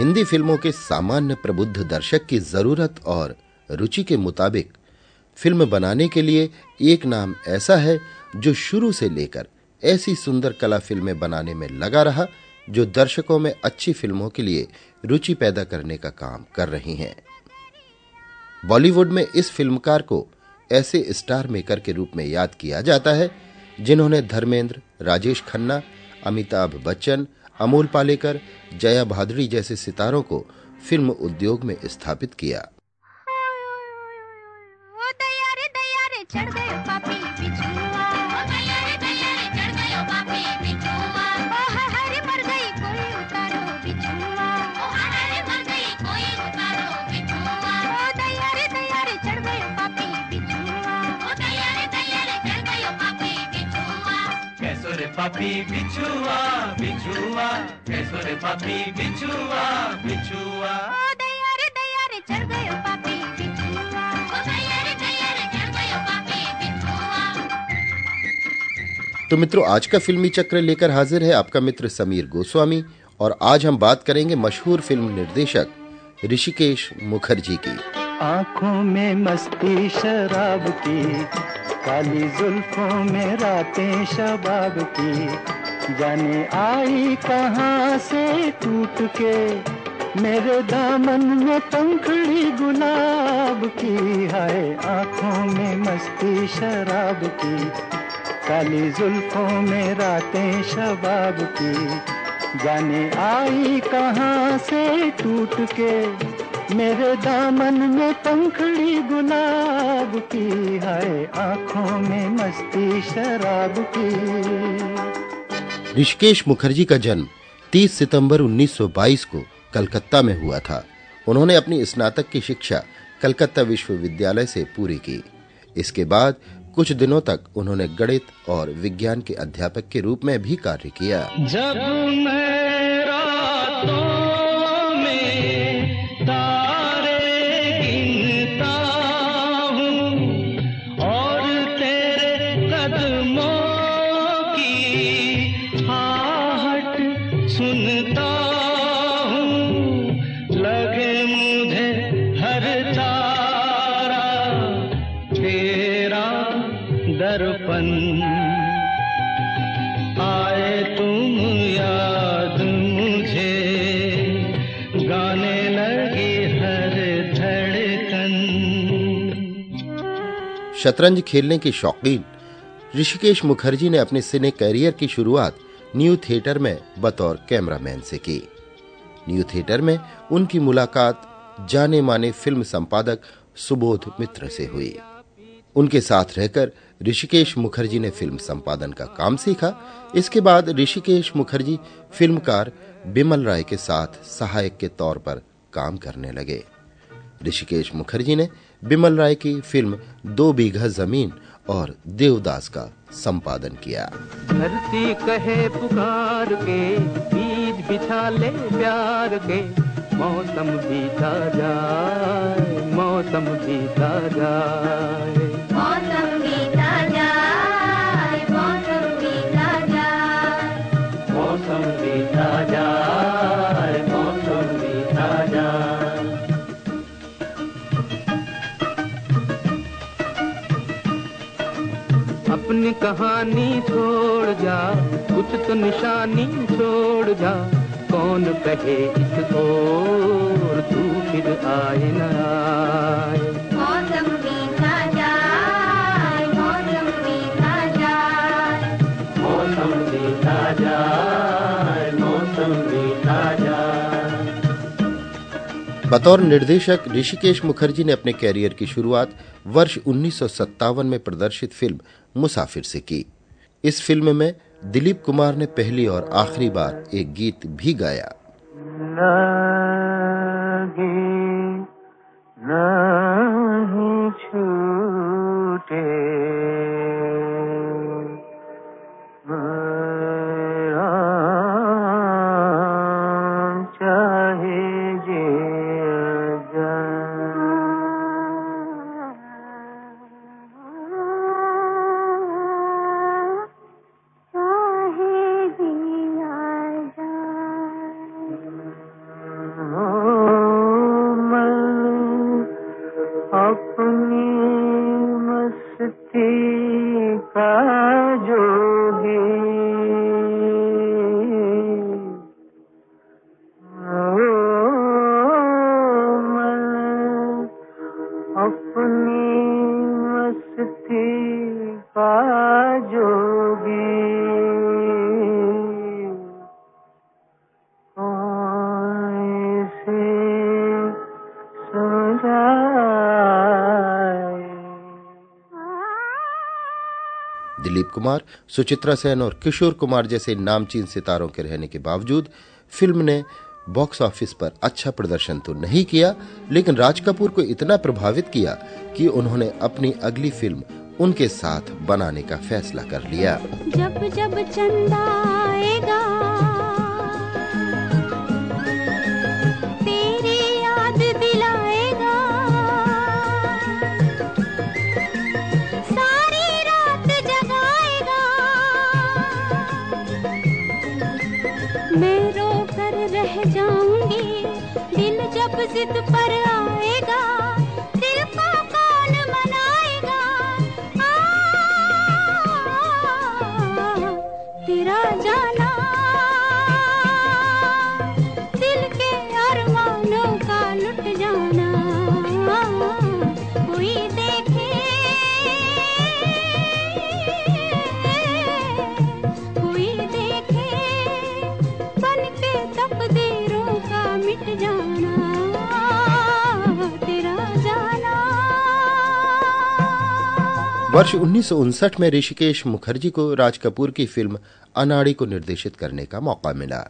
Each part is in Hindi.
हिंदी फ़िल्मों के सामान्य प्रबुद्ध दर्शक की ज़रूरत और रुचि के मुताबिक फ़िल्म बनाने के लिए एक नाम ऐसा है जो शुरू से लेकर ऐसी सुंदर कला फ़िल्में बनाने में लगा रहा, जो दर्शकों में अच्छी फ़िल्मों के लिए रुचि पैदा करने का काम कर रही हैं। बॉलीवुड में इस फिल्मकार को ऐसे स्टार मेकर के रूप में याद किया जाता है, जिन्होंने धर्मेंद्र, राजेश खन्ना, अमिताभ बच्चन अमोल पालेकर जया भादड़ी जैसे सितारों को फ़िल्म उद्योग में स्थापित किया। Papi bichua bichua कैसो रे पापी बिछुआ बिछुआ। ओ दैया रे दैया रे चढ़ गयो पापी बिछुआ। ओ दैया रे दैया रे चढ़ गयो पापी बिछुआ। तो मित्रों आज का फिल्मी चक्र लेकर हाजिर है आपका मित्र समीर गोस्वामी और आज हम बात करेंगे मशहूर फ़िल्म निर्देशक ऋषिकेश मुखर्जी की। आँखों में मस्ती शराब की काली जुल्फों में रातें शबाब की। जाने आई कहाँ से टूट के। मेरे दामन में पंखड़ी गुलाब की। हाय आँखों में मस्ती शराब की। काली जुल्फों में रातें शबाब की। जाने आई कहाँ से टूट के। मेरे दामन में पंखड़ी गुलाब की है आँखों में मस्ती शराब की। ऋषिकेश मुखर्जी का जन्म 30 सितंबर 1922 को कलकत्ता में हुआ था। उन्होंने अपनी स्नातक की शिक्षा कलकत्ता विश्वविद्यालय से पूरी की। इसके बाद कुछ दिनों तक उन्होंने गणित और विज्ञान के अध्यापक के रूप में भी कार्य किया। जब मैं शतरंज खेलने के शौकीन। ऋषिकेश मुखर्जी ने अपने सिने कैरियर की शुरुआत न्यू थिएटर में बतौर कैमरामैन से की। न्यू थिएटर में उनकी मुलाकात जाने माने फ़िल्म संपादक सुबोध मित्र से हुई। उनके साथ रहकर ऋषिकेश मुखर्जी ने फ़िल्म संपादन का काम सीखा। इसके बाद ऋषिकेश मुखर्जी फिल्मकार बिमल राय के साथ सहायक के तौर पर काम करने लगे। ऋषिकेश मुखर्जी ने बिमल राय की फ़िल्म दो बीघा ज़मीन और देवदास का संपादन किया। धरती कहे पुकार के, बीज बिछा ले प्यार के। मौसम बीता जाए, मौसम बीता जाए। अपनी कहानी छोड़ जा, कुछ तो निशानी छोड़ जा। कौन कहे इस ओर तू फिर आए ना आए। बतौर निर्देशक ऋषिकेश मुखर्जी ने अपने कैरियर की शुरुआत वर्ष उन्नीस सौ सत्तावन में प्रदर्शित फ़िल्म मुसाफिर से की। इस फ़िल्म में दिलीप कुमार ने पहली और आखिरी बार एक गीत भी गाया। छूटे। कुमार, सुचित्रा सेन और किशोर कुमार जैसे नामचीन सितारों के रहने के बावजूद फ़िल्म ने बॉक्स ऑफ़िस पर अच्छा प्रदर्शन तो नहीं किया, लेकिन राज कपूर को इतना प्रभावित किया कि उन्होंने अपनी अगली फ़िल्म उनके साथ बनाने का फैसला कर लिया। जब जब चंदा आएगा वर्ष 1959 में ऋषिकेश मुखर्जी को राज कपूर की फ़िल्म अनाड़ी को निर्देशित करने का मौका मिला।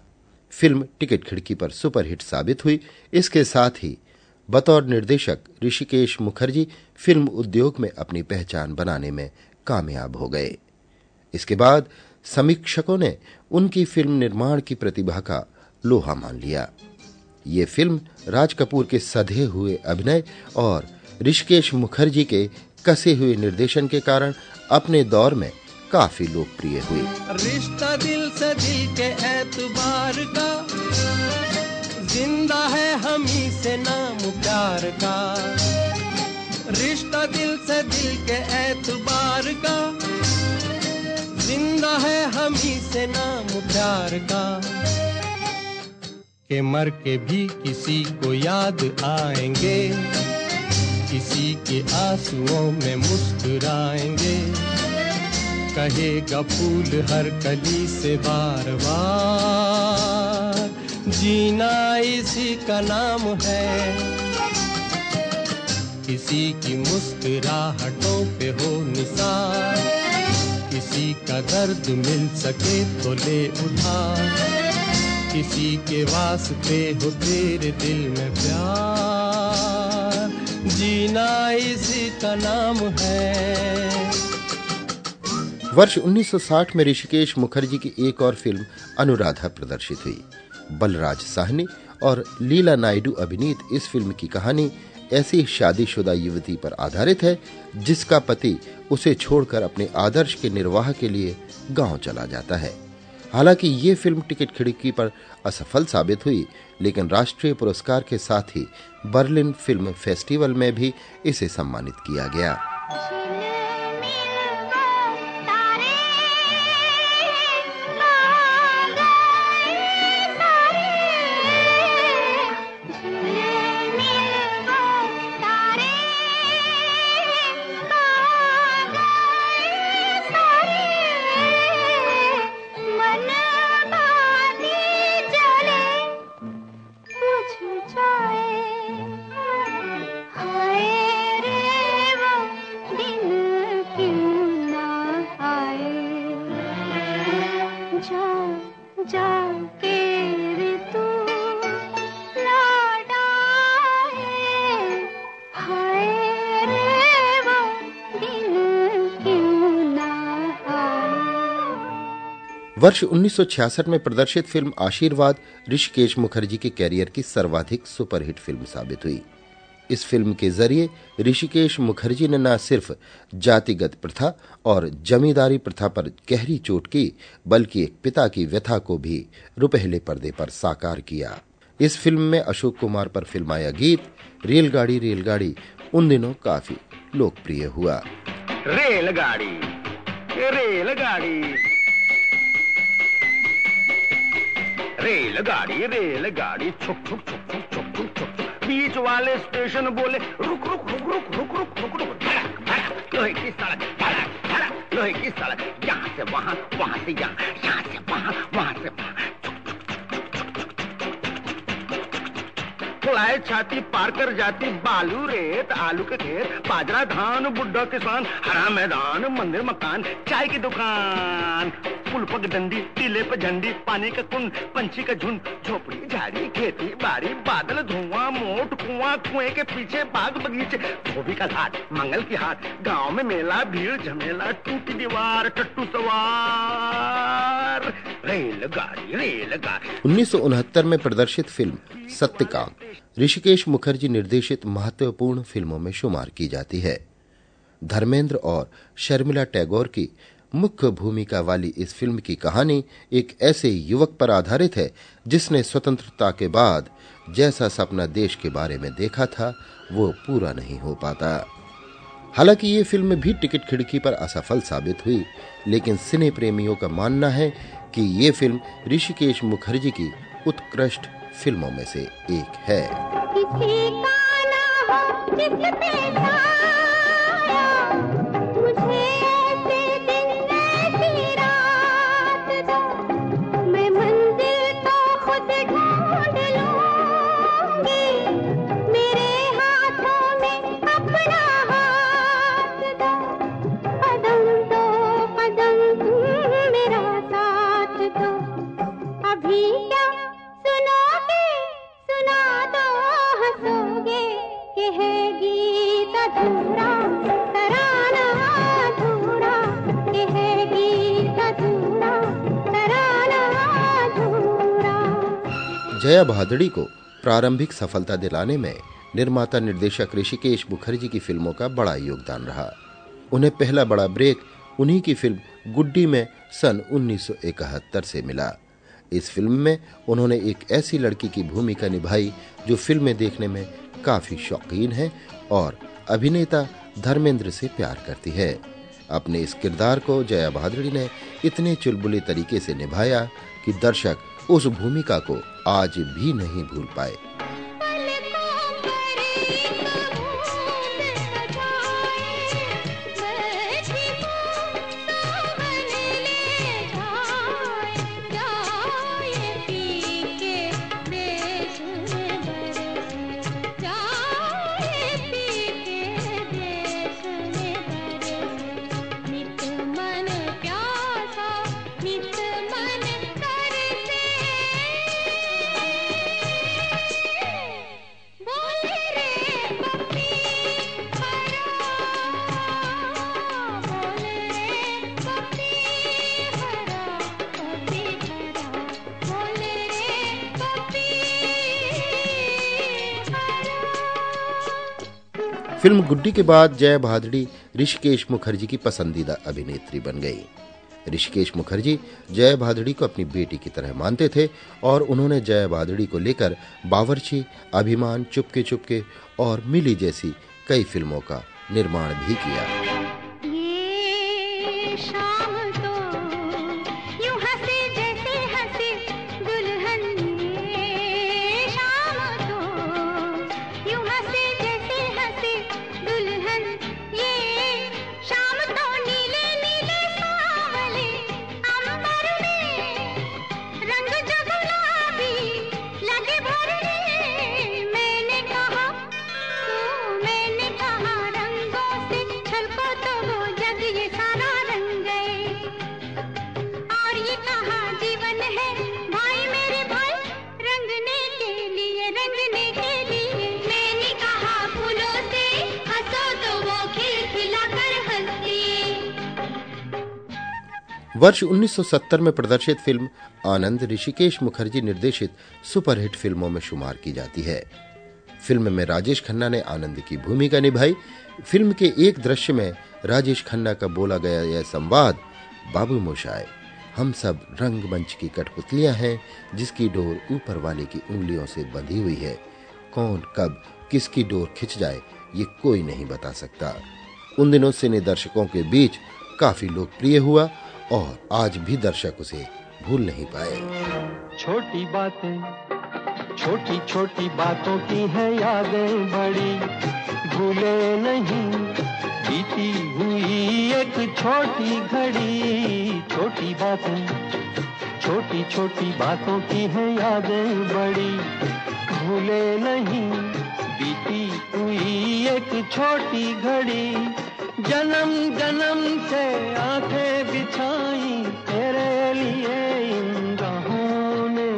फ़िल्म टिकट खिड़की पर सुपरहिट साबित हुई। इसके साथ ही बतौर निर्देशक ऋषिकेश मुखर्जी फ़िल्म उद्योग में अपनी पहचान बनाने में कामयाब हो गए। इसके बाद समीक्षकों ने उनकी फ़िल्म निर्माण की प्रतिभा का लोहा मान लिया। ये फ़िल्म राज कपूर के सधे हुए अभिनय और ऋषिकेश मुखर्जी के कसे हुए निर्देशन के कारण अपने दौर में काफ़ी लोकप्रिय हुई रिश्ता दिल से दिल के एतबार का, ज़िंदा है हम ही से नाम प्यार का। रिश्ता दिल से दिल के एतबार का, ज़िंदा है हम ही से नाम प्यार का। के मर के भी किसी को याद आएँगे। किसी के आंसुओं में मुस्कुराएँगे। कहेगा फूल हर कली से बार बार जीना इसी का नाम है। किसी की मुस्कुराहटों पे हो निसार, किसी का दर्द मिल सके तो ले उठा किसी के वास्ते हो तेरे दिल में प्यार। जीना इसी का नाम है। वर्ष 1960 में ऋषिकेश मुखर्जी की एक और फ़िल्म अनुराधा प्रदर्शित हुई। बलराज साहनी और लीला नायडू अभिनीत इस फ़िल्म की कहानी ऐसी शादीशुदा युवती पर आधारित है, जिसका पति उसे छोड़कर अपने आदर्श के निर्वाह के लिए गाँव चला जाता है। हालाँकि ये फ़िल्म टिकट खिड़की पर असफल साबित हुई लेकिन राष्ट्रीय पुरस्कार के साथ ही बर्लिन फ़िल्म फेस्टिवल में भी इसे सम्मानित किया गया। वर्ष 1966 में प्रदर्शित फ़िल्म आशीर्वाद, ऋषिकेश मुखर्जी के कैरियर की सर्वाधिक सुपरहिट फ़िल्म साबित हुई। इस फ़िल्म के ज़रिए ऋषिकेश मुखर्जी ने न सिर्फ़ जातिगत प्रथा और जमींदारी प्रथा पर गहरी चोट की, बल्कि एक पिता की व्यथा को भी रुपहले पर्दे पर साकार किया। इस फ़िल्म में अशोक कुमार पर फिल्माया गीत, रेलगाड़ी रेलगाड़ी, उन दिनों काफ़ी लोकप्रिय हुआ। रेलगाड़ी रेलगाड़ी। रेलगाड़ी रेलगाड़ी छुक छुक छुक छुक छुक छुक छुक बीच वाले स्टेशन बोले रुक रुक रुक रुक रुक रुक रुक रुक धड़क धड़क लोहे की सड़क धड़क धड़क लोहे की सड़क यहाँ से वहाँ वहाँ से यहाँ यहाँ से वहाँ वहाँ से वहाँ फुलाए छाती पार कर जाती बालू रेत आलू के खेत बाजरा धान बुड्ढा किसान हरा मैदान मंदिर मकान चाय की दुकान पुल पग डंडी टीले पे झंडी, पानी का कुंड, पंछी का झुंड, झोपड़ी, झाड़ी, खेती, बाड़ी, बादल, धुआँ, मोट कुआँ, कुएँ के पीछे बाग बगीचे धोबी का घाट, मंगल की हाट, गाँव में मेला, भीड़, झमेला, टूटी दीवार, टट्टू सवार। रेलगाड़ी रेलगाड़ी। उन्नीस सौ उनहत्तर में प्रदर्शित फ़िल्म सत्य सत्यकाम। ऋषिकेश मुखर्जी निर्देशित महत्वपूर्ण फ़िल्मों में शुमार की जाती है। धर्मेंद्र और शर्मिला टैगोर की मुख्य भूमिका वाली इस फ़िल्म की कहानी एक ऐसे युवक पर आधारित है, जिसने स्वतंत्रता के बाद जैसा सपना देश के बारे में देखा था, वो पूरा नहीं हो पाता। हालाँकि ये फ़िल्म भी टिकट खिड़की पर असफल साबित हुई, लेकिन सिने प्रेमियों का मानना है कि ये फ़िल्म ऋषिकेश मुखर्जी की उत्कृष्ट फ़िल्मों में से एक है। जया भादड़ी को प्रारंभिक सफलता दिलाने में निर्माता निर्देशक ऋषिकेश मुखर्जी की फ़िल्मों का बड़ा योगदान रहा। उन्हें पहला बड़ा ब्रेक, उन्हीं की फ़िल्म गुड्डी में सन 1971 से मिला। इस फ़िल्म में उन्होंने एक ऐसी लड़की की भूमिका निभाई जो फ़िल्में देखने में काफ़ी शौकीन है और अभिनेता धर्मेंद्र से प्यार करती है। अपने इस किरदार को जया भादड़ी ने इतने चुलबुले तरीके से निभाया कि दर्शक उस भूमिका को आज भी नहीं भूल पाए। फ़िल्म गुड्डी के बाद जय भादड़ी ऋषिकेश मुखर्जी की पसंदीदा अभिनेत्री बन गई। ऋषिकेश मुखर्जी जय भादड़ी को अपनी बेटी की तरह मानते थे और उन्होंने जय भादड़ी को लेकर बावर्ची, अभिमान चुपके चुपके और मिली जैसी कई फ़िल्मों का निर्माण भी किया। वर्ष 1970 में प्रदर्शित फ़िल्म आनंद ऋषिकेश मुखर्जी निर्देशित सुपरहिट फ़िल्मों में शुमार की जाती है। फ़िल्म में राजेश खन्ना ने आनंद की भूमिका निभाई। फ़िल्म के एक दृश्य में राजेश खन्ना का बोला गया यह संवाद, बाबू मोशाए हम सब रंगमंच की कठपुतलियाँ हैं, जिसकी डोर ऊपर वाले की उंगलियों से बंधी हुई है। कौन, कब, किसकी डोर खिंच जाए, ये कोई नहीं बता सकता। उन दिनों सिने दर्शकों के बीच काफ़ी लोकप्रिय हुआ। और आज भी दर्शक उसे भूल नहीं पाए। छोटी बातें, छोटी छोटी बातों की है यादें बड़ी। भूले नहीं, बीती हुई एक छोटी घड़ी। छोटी बातें, छोटी छोटी बातों की है यादें बड़ी। भूले नहीं, बीती हुई एक छोटी घड़ी। जन्म जन्म से आँखें बिछाई तेरे लिए इन ने।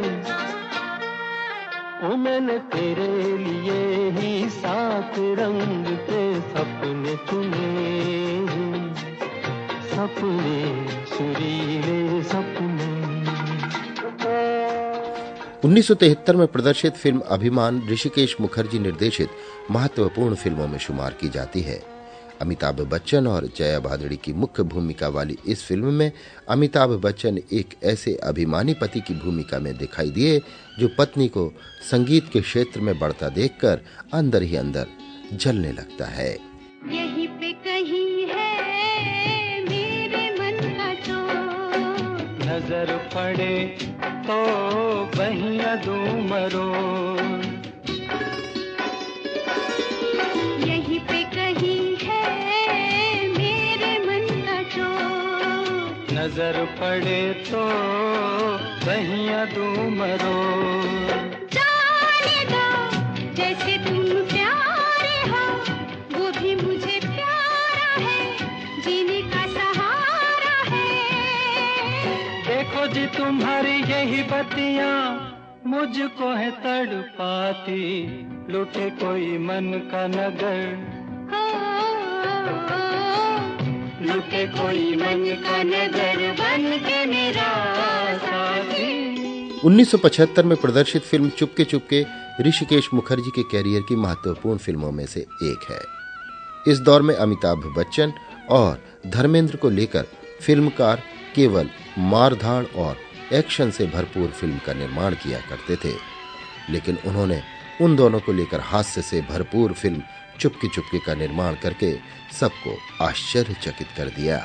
ओ मैंने तेरे लिए ही सात रंग के सपने चुने सपने, सुरीले सपने। 1973 में प्रदर्शित फ़िल्म अभिमान ऋषिकेश मुखर्जी निर्देशित महत्वपूर्ण फ़िल्मों में शुमार की जाती है। अमिताभ बच्चन और जया भादड़ी की मुख्य भूमिका वाली इस फ़िल्म में अमिताभ बच्चन एक ऐसे अभिमानी पति की भूमिका में दिखाई दिए जो पत्नी को संगीत के क्षेत्र में बढ़ता देखकर अंदर ही अंदर जलने लगता है। यहीं पे कहीं है मेरे मन का नज़र पड़े तो बहिया दूँ मरो नज़र पड़े तो बहिया दूँ मरो जाने दो जैसे तुम प्यारे हो वो भी मुझे प्यारा है जीने का सहारा है। देखो जी तुम्हारी यही बत्तियाँ मुझको है तड़पाती लुटे कोई मन का नगर। हो। लुटे कोई मन का बन के मेरा 1975 में प्रदर्शित फ़िल्म चुपके चुपके ऋषिकेश मुखर्जी के कैरियर की महत्वपूर्ण फ़िल्मों में से एक है। इस दौर में अमिताभ बच्चन और धर्मेंद्र को लेकर फिल्मकार केवल मारधाड़ और एक्शन से भरपूर फ़िल्म का निर्माण किया करते थे, लेकिन उन्होंने उन दोनों को लेकर हास्य से भरपूर फ़िल्म चुपके चुपके का निर्माण करके सबको आश्चर्यचकित कर दिया।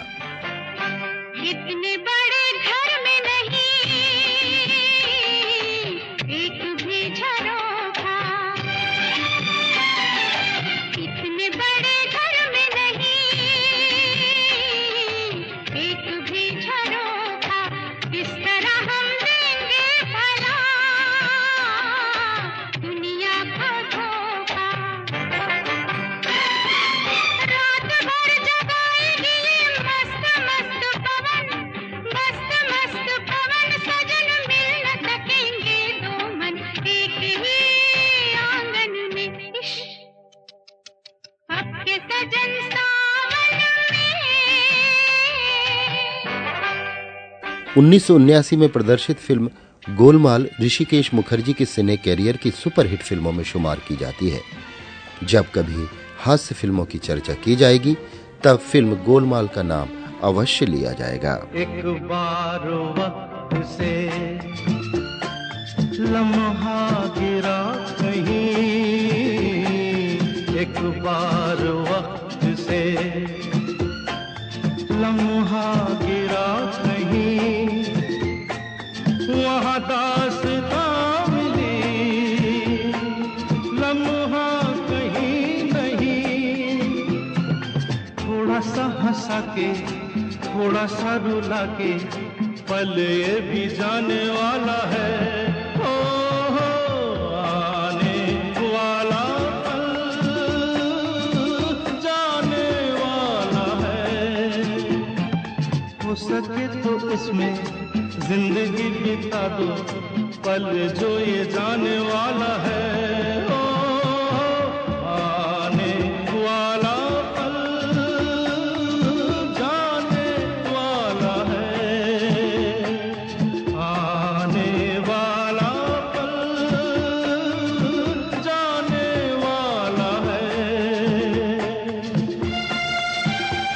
1979 में प्रदर्शित फ़िल्म गोलमाल ऋषिकेश मुखर्जी के सिने कैरियर की सुपरहिट फ़िल्मों में शुमार की जाती है। जब कभी हास्य फ़िल्मों की चर्चा की जाएगी, तब फ़िल्म गोलमाल का नाम अवश्य लिया जाएगा। एक बार वक्त से लम्हा गिरा कहीं, एक बार हंसा के थोड़ा सा रुला के पल ये भी जाने वाला है। हो, हो, आने वाला पल जाने वाला है। हो सके तो इसमें ज़िंदगी बिता दो पल जो ये जाने वाला है।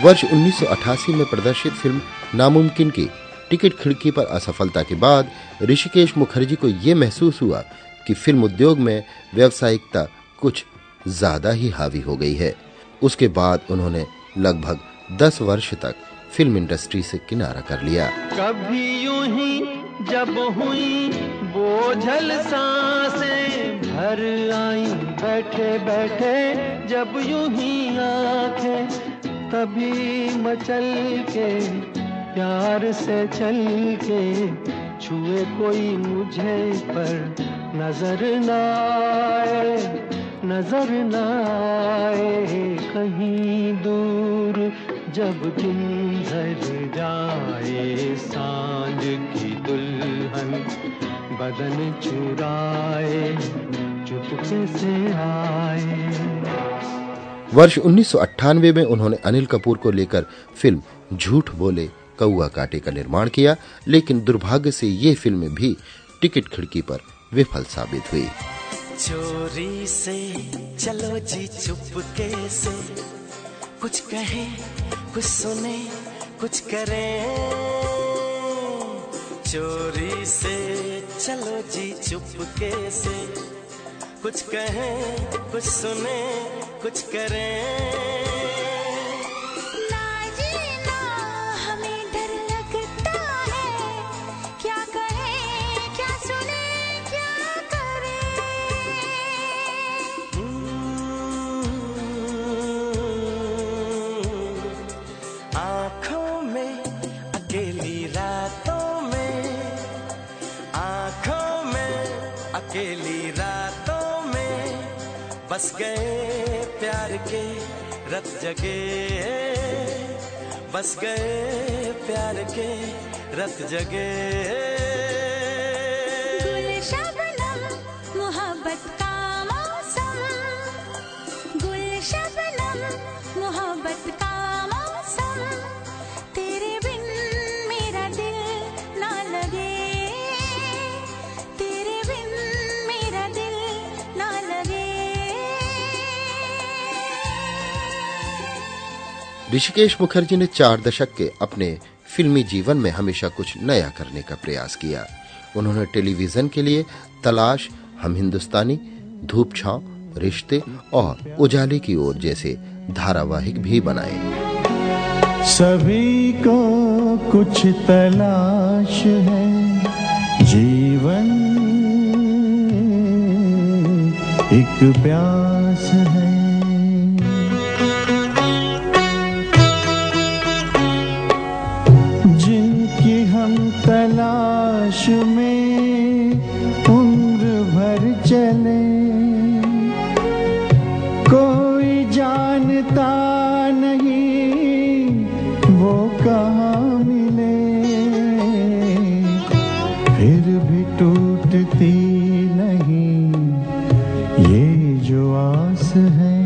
वर्ष 1988 में प्रदर्शित फ़िल्म नामुमकिन की टिकट खिड़की पर असफलता के बाद ऋषिकेश मुखर्जी को यह महसूस हुआ कि फ़िल्म उद्योग में व्यावसायिकता कुछ ज़्यादा ही हावी हो गई है। उसके बाद उन्होंने लगभग 10 वर्ष तक फ़िल्म इंडस्ट्री से किनारा कर लिया। कभी यूँ ही जब हुई बोझल साँसें भर आई बैठे बैठे जब यूँ ही आँखें। तभी मचल के, प्यार से चल के छुए कोई मुझे पर नज़र न आए, नज़र न आए। कहीं दूर जब दिन ढल जाए साँझ की दुल्हन बदन चुराए, चुपके से आए। वर्ष उन्नीस सौ अट्ठानवे में उन्होंने अनिल कपूर को लेकर फ़िल्म झूठ बोले कौआ काटे का निर्माण किया, लेकिन दुर्भाग्य से ये फ़िल्म भी टिकट खिड़की पर विफल साबित हुई। चोरी से, चलो जी चुपके से कुछ कहे, कुछ सुने, कुछ करे। चोरी से, चलो जी चुपके से कुछ कहें कुछ सुने कुछ करें। बस गए प्यार के रत जगे। बस गए प्यार के रत जगे। ऋषिकेश मुखर्जी ने चार दशक के अपने फिल्मी जीवन में हमेशा कुछ नया करने का प्रयास किया। उन्होंने टेलीविज़न के लिए तलाश, हम हिंदुस्तानी धूप छाव रिश्ते और उजाले की ओर जैसे धारावाहिक भी बनाए। सभी को कुछ तलाश है, जीवन एक प्यास है। तलाश में उम्र भर चले। कोई जानता नहीं वो कहाँ मिले। फिर भी टूटती नहीं ये जो आस है।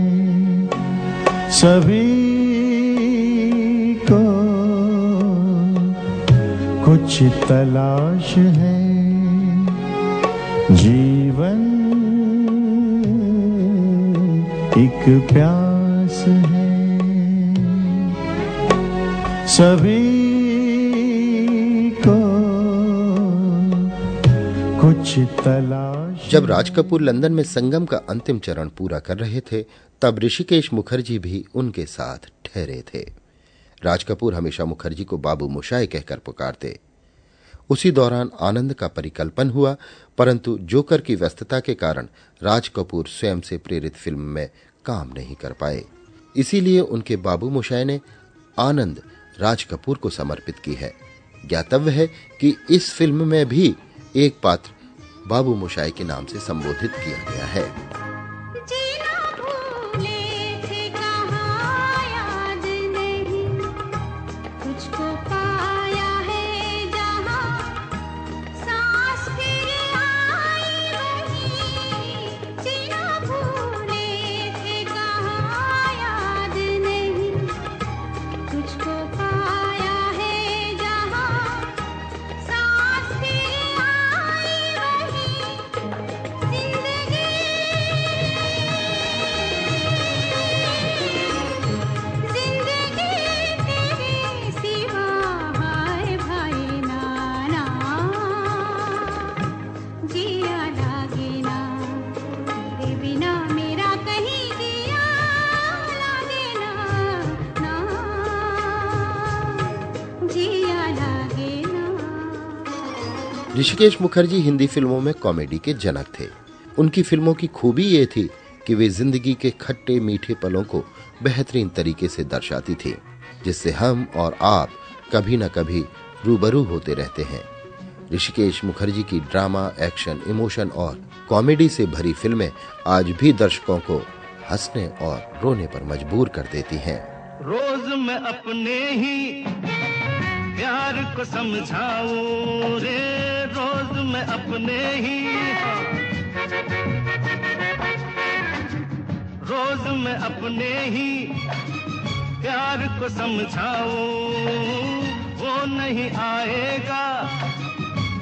सभी कुछ तलाश है। जीवन एक प्यास है। सभी को कुछ तलाश जब राज कपूर लंदन में संगम का अंतिम चरण पूरा कर रहे थे, तब ऋषिकेश मुखर्जी भी उनके साथ ठहरे थे। राज कपूर हमेशा मुखर्जी को बाबू मुशाए कहकर पुकारते उसी दौरान आनंद का परिकल्पन हुआ, परंतु जोकर की व्यस्तता के कारण राज कपूर स्वयं से प्रेरित फ़िल्म में काम नहीं कर पाए। इसीलिए उनके बाबू मुशाय ने आनंद राज कपूर को समर्पित की है। ज्ञातव्य है कि इस फ़िल्म में भी एक पात्र बाबू मुशाई के नाम से संबोधित किया गया है। ऋषिकेश मुखर्जी हिंदी फ़िल्मों में कॉमेडी के जनक थे। उनकी फ़िल्मों की खूबी ये थी कि वे ज़िंदगी के खट्टे मीठे पलों को बेहतरीन तरीके से दर्शाती थी, जिससे हम और आप कभी न कभी रूबरू होते रहते हैं। ऋषिकेश मुखर्जी की ड्रामा, एक्शन, इमोशन और कॉमेडी से भरी फ़िल्में आज भी दर्शकों को हंसने और रोने पर मजबूर कर देती हैं। रोज मैं अपने ही प्यार को समझाऊं रे। मैं अपने ही रोज मैं अपने ही प्यार को समझाऊं। वो नहीं आएगा,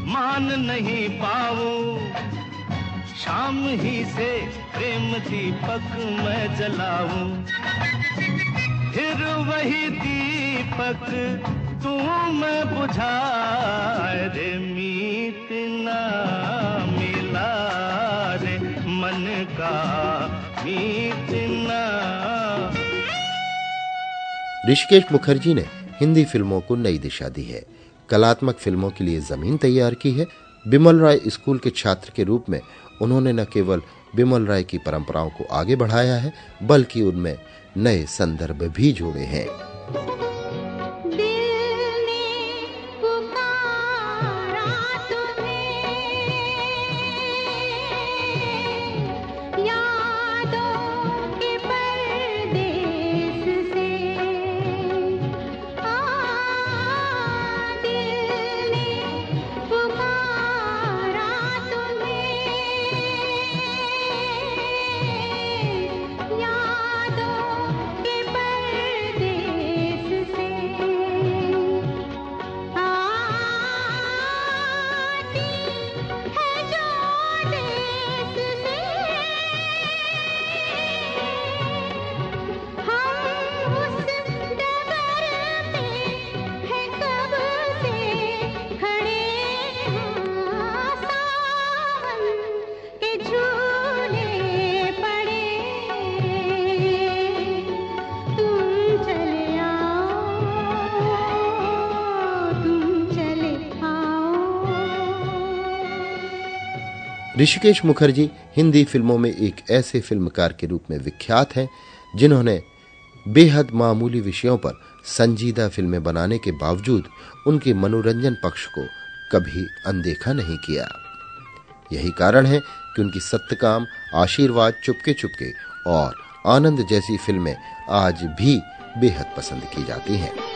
मान नहीं पाऊँ। शाम ही से प्रेम दीपक मैं जलाऊं। फिर वही दीपक तू मैं बुझा ऋषिकेश मुखर्जी ने हिंदी फ़िल्मों को नई दिशा दी है। कलात्मक फ़िल्मों के लिए ज़मीन तैयार की है। बिमल राय स्कूल के छात्र के रूप में उन्होंने न केवल बिमल राय की परंपराओं को आगे बढ़ाया है, बल्कि उनमें नए संदर्भ भी जोड़े हैं। ऋषिकेश मुखर्जी हिंदी फ़िल्मों में एक ऐसे फिल्मकार के रूप में विख्यात हैं, जिन्होंने बेहद मामूली विषयों पर संजीदा फ़िल्में बनाने के बावजूद उनके मनोरंजन पक्ष को कभी अनदेखा नहीं किया। यही कारण है कि उनकी सत्यकाम, आशीर्वाद चुपके चुपके और आनंद जैसी फ़िल्में आज भी बेहद पसंद की जाती हैं।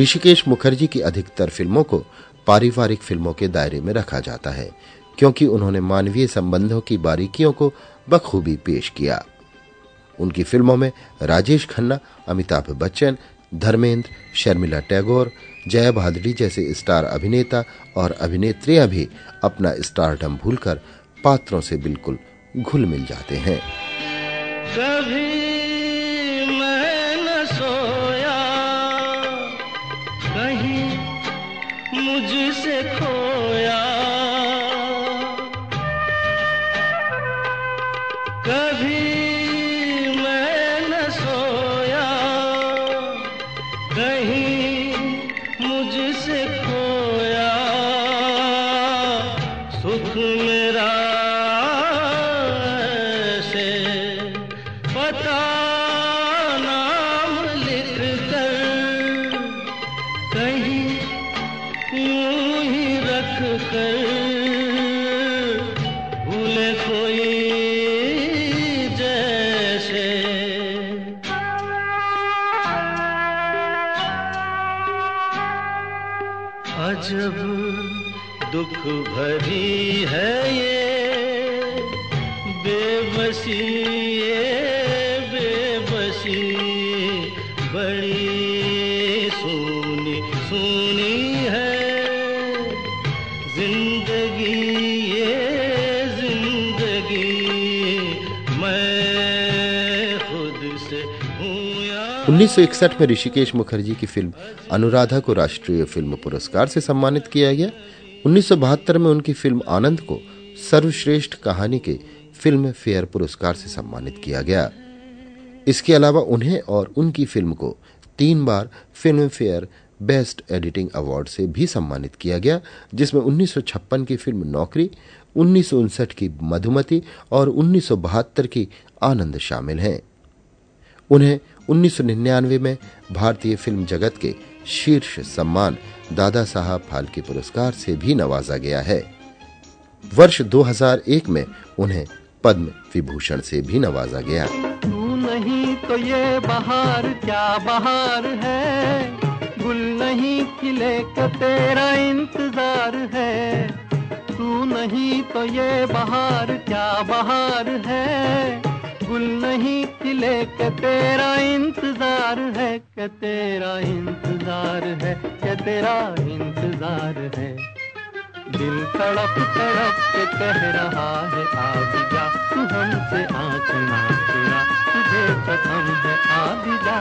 ऋषिकेश मुखर्जी की अधिकतर फ़िल्मों को पारिवारिक फ़िल्मों के दायरे में रखा जाता है, क्योंकि उन्होंने मानवीय संबंधों की बारीकियों को बखूबी पेश किया। उनकी फ़िल्मों में राजेश खन्ना, अमिताभ बच्चन, धर्मेंद्र, शर्मिला टैगोर, जया भादुड़ी जैसे स्टार अभिनेता और अभिनेत्रियाँ भी अपना स्टारडम भूलकर पात्रों से बिल्कुल घुल मिल जाते हैं। कभी ज़िंदगी, ये ज़िंदगी। मैं खुद से या 1961 में ऋषिकेश मुखर्जी की फ़िल्म अनुराधा को राष्ट्रीय फ़िल्म पुरस्कार से सम्मानित किया गया। 1972 में उनकी फ़िल्म आनंद को सर्वश्रेष्ठ कहानी के फ़िल्म फेयर पुरस्कार से सम्मानित किया गया। इसके अलावा उन्हें और उनकी फ़िल्म को तीन बार filmfare best editing award से भी सम्मानित किया गया, जिसमें 1956 की फ़िल्म नौकरी, उन्नीस सौ उनसठ की मधुमती और 1972 की आनंद शामिल हैं। उन्हें 1999 में भारतीय फ़िल्म जगत के शीर्ष सम्मान दादा साहब फाल्के पुरस्कार से भी नवाजा गया है। वर्ष 2001 में उन्हें पद्म विभूषण से भी नवाजा गया। तू नहीं तो ये बहार, क्या बहार है? गुल नहीं खिले का तेरा इंतज़ार है। तू नहीं तो ये बहार, क्या बहार है? गुल नहीं खिले का तेरा इंतज़ार है, के तेरा इंतज़ार है, के तेरा इंतज़ार है। दिल तड़प तड़प के कह रहा है जा तू हमसे आँख ना तुझे कसम है जा।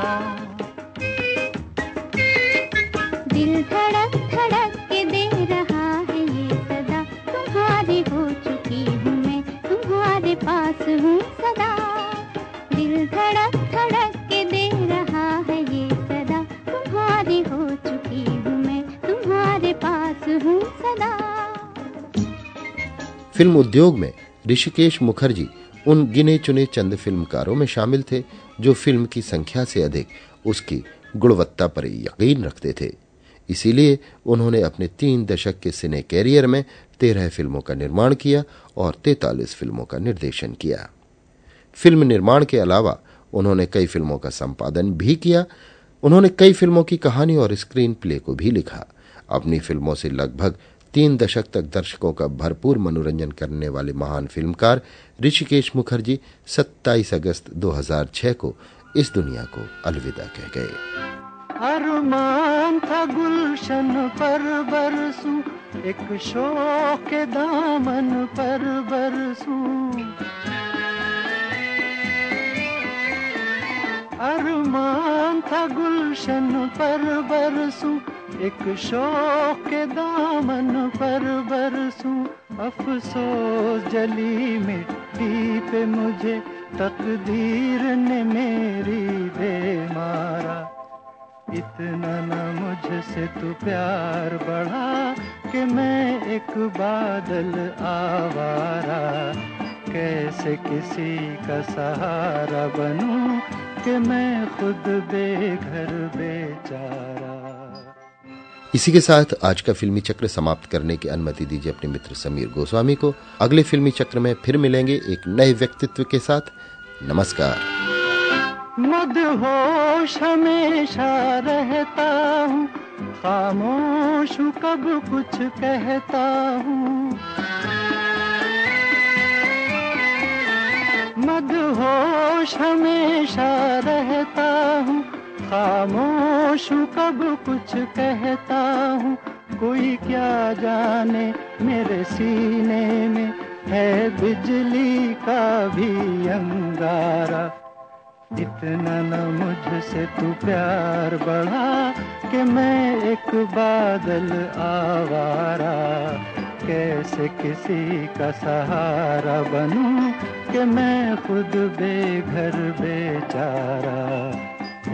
दिल धड़क धड़क के दे रहा है ये सदा। तुम्हारी हो चुकी हूँ मैं, तुम्हारे पास हूँ सदा। दिल धड़क धड़क के दे रहा है ये सदा। तुम्हारी हो चुकी हूँ मैं, तुम्हारे पास हूँ सदा। फ़िल्म उद्योग में ऋषिकेश मुखर्जी उन गिने चुने चंद फिल्मकारों में शामिल थे, जो फ़िल्म की संख्या से अधिक, उसकी गुणवत्ता पर यकीन रखते थे। इसीलिए उन्होंने अपने तीन दशक के सिने कैरियर में तेरह फ़िल्मों का निर्माण किया और तैतालीस फ़िल्मों का निर्देशन किया। फ़िल्म निर्माण के अलावा उन्होंने कई फ़िल्मों का संपादन भी किया। उन्होंने कई फ़िल्मों की कहानी और स्क्रीन प्ले को भी लिखा। अपनी फ़िल्मों से लगभग तीन दशक तक दर्शकों का भरपूर मनोरंजन करने वाले महान फिल्मकार ऋषिकेश मुखर्जी 27 अगस्त 2006 को इस दुनिया को अलविदा कह गए। अरमान था गुलशन पर बरसू, एक शोक के दामन पर बरसू। अरमान था गुलशन पर बरसू, एक शोक के दामन पर बरसू। अफसोस जली मिट्टी पे मुझे तकदीर ने मेरी दे मारा इतना न मुझसे तू प्यार बढ़ा कि मैं एक बादल आवारा। कैसे किसी का सहारा बनूं कि मैं खुद बेघर, बेचारा? इसी के साथ आज का फिल्मी चक्र समाप्त करने की अनुमति दीजिए अपने मित्र समीर गोस्वामी को। अगले फिल्मी चक्र में फिर मिलेंगे एक नए व्यक्तित्व के साथ। नमस्कार। मदहोश हमेशा रहता हूँ। खामोश कब कुछ कहता हूँ। मदहोश हमेशा रहता हूँ। खामोश कब कुछ कहता हूँ। कोई क्या जाने मेरे सीने में है बिजली का भी अंगारा। इतना न मुझसे तू प्यार बढ़ा कि मैं एक बादल आवारा, कैसे किसी का सहारा बनूं कि मैं खुद बेघर बेचारा?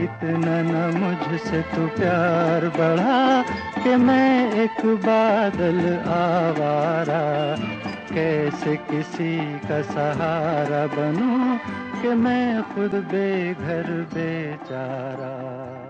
इतना न मुझसे तू प्यार बढ़ा कि मैं एक बादल आवारा कैसे किसी का सहारा बनूं कि मैं खुद बेघर बेचारा?